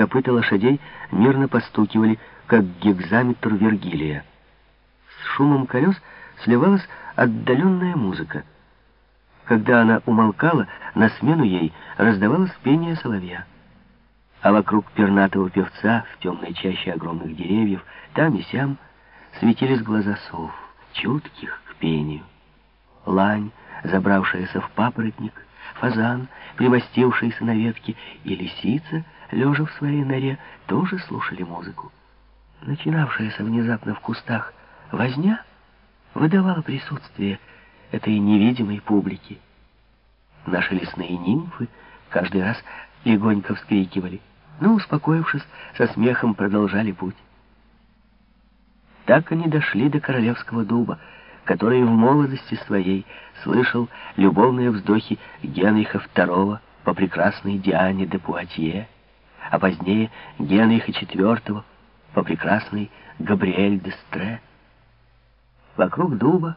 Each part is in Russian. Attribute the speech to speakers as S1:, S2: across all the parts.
S1: Копыта лошадей мирно постукивали, как гекзаметр Вергилия. С шумом колес сливалась отдаленная музыка. Когда она умолкала, на смену ей раздавалось пение соловья. А вокруг пернатого певца в темной чаще огромных деревьев, там и сям, светились глаза сов, чутких к пению. Лань, забравшаяся в папоротник, фазан, примостившийся на ветке, и лисица, лежа в своей норе, тоже слушали музыку. Начинавшаяся внезапно в кустах возня выдавала присутствие этой невидимой публики. Наши лесные нимфы каждый раз легонько вскрикивали, но, успокоившись, со смехом продолжали путь. Так они дошли до королевского дуба, который в молодости своей слышал любовные вздохи Генриха II по прекрасной Диане де Пуатье, а позднее Генриха IV по прекрасной Габриэль де Стре. Вокруг дуба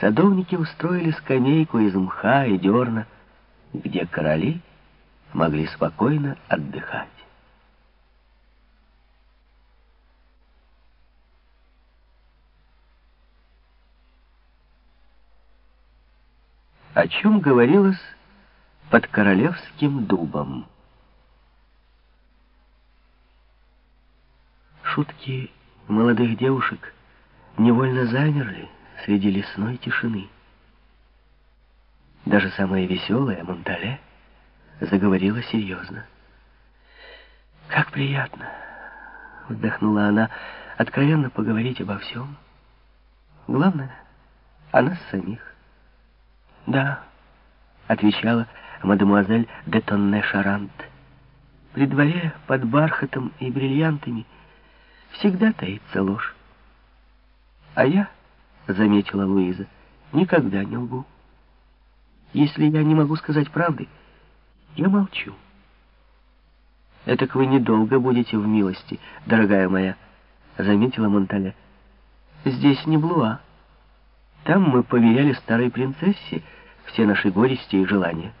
S1: садовники устроили скамейку из мха и дерна, где короли могли спокойно отдыхать. О чем говорилось под королевским дубом? Шутки молодых девушек невольно замерли среди лесной тишины. Даже самая веселая Монтале заговорила серьезно. «Как приятно!» — вздохнула она, — откровенно поговорить обо всем. Главное — о нас самих. «Да», — отвечала мадемуазель де Тонне Шарант. «При дворе под бархатом и бриллиантами всегда таится ложь. А я, — заметила Луиза, — никогда не лгу. Если я не могу сказать правды, я молчу. «Этак вы недолго будете в милости, дорогая моя», — заметила Монтале. «Здесь не Блуа. Там мы поверяли старой принцессе все наши горести и желания.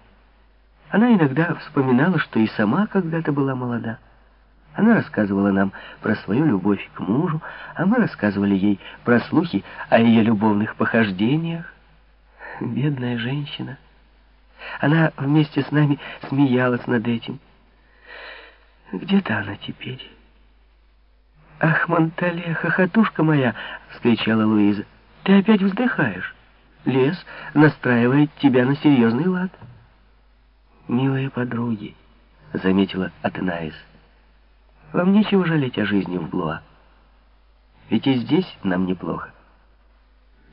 S1: Она иногда вспоминала, что и сама когда-то была молода. Она рассказывала нам про свою любовь к мужу, а мы рассказывали ей про слухи о ее любовных похождениях. Бедная женщина. Она вместе с нами смеялась над этим. Где-то она теперь. «Ах, Монтале, хохотушка моя!» — вскричала Луиза. «Ты опять вздыхаешь. Лес настраивает тебя на серьезный лад». «Милые подруги», — заметила Атенаис, — вам нечего жалеть о жизни в Блуа. Ведь и здесь нам неплохо.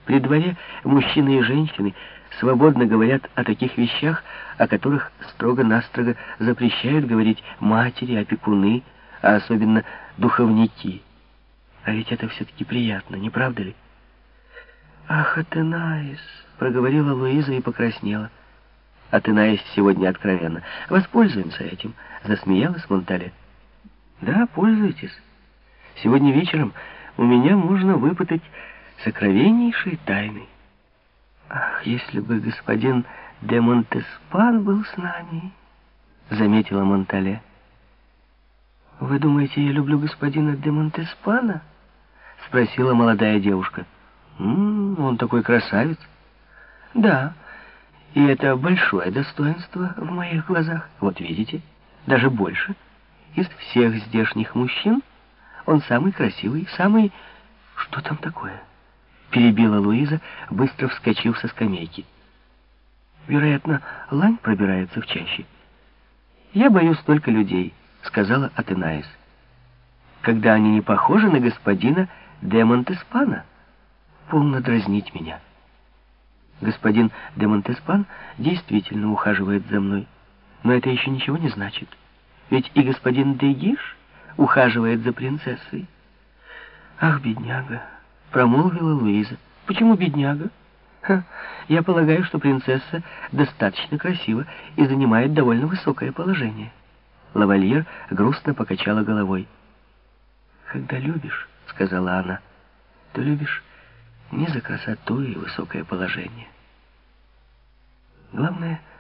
S1: При дворе мужчины и женщины свободно говорят о таких вещах, о которых строго-настрого запрещают говорить матери, опекуны, а особенно духовники. А ведь это все-таки приятно, не правда ли? «Ах, Атенаис!» — проговорила Луиза и покраснела. Атенаис сегодня откровенно. «Воспользуемся этим», — засмеялась Монтале. Да, пользуйтесь. Сегодня вечером у меня можно выпытать сокровеннейшие тайны. Ах, если бы господин де Монтеспан был с нами, заметила Монтале. Вы думаете, я люблю господина де Монтеспана? Спросила молодая девушка. М -м, он такой красавец. Да, и это большое достоинство в моих глазах. Вот видите, даже больше — из всех здешних мужчин он самый красивый, самый... Что там такое? Перебила Луиза, быстро вскочив со скамейки. Вероятно, лань пробирается в чаще. Я боюсь только людей, сказала Атенаис. Когда они не похожи на господина де Монтеспана, полно дразнить меня. Господин де Монтеспан действительно ухаживает за мной, но это еще ничего не значит. Ведь и господин Дегиш ухаживает за принцессой. Ах, бедняга, промолвила Луиза. Почему бедняга? Ха, я полагаю, что принцесса достаточно красива и занимает довольно высокое положение. Лавальер грустно покачала головой. «Когда любишь, — сказала она, — то любишь не за красоту и высокое положение. Главное —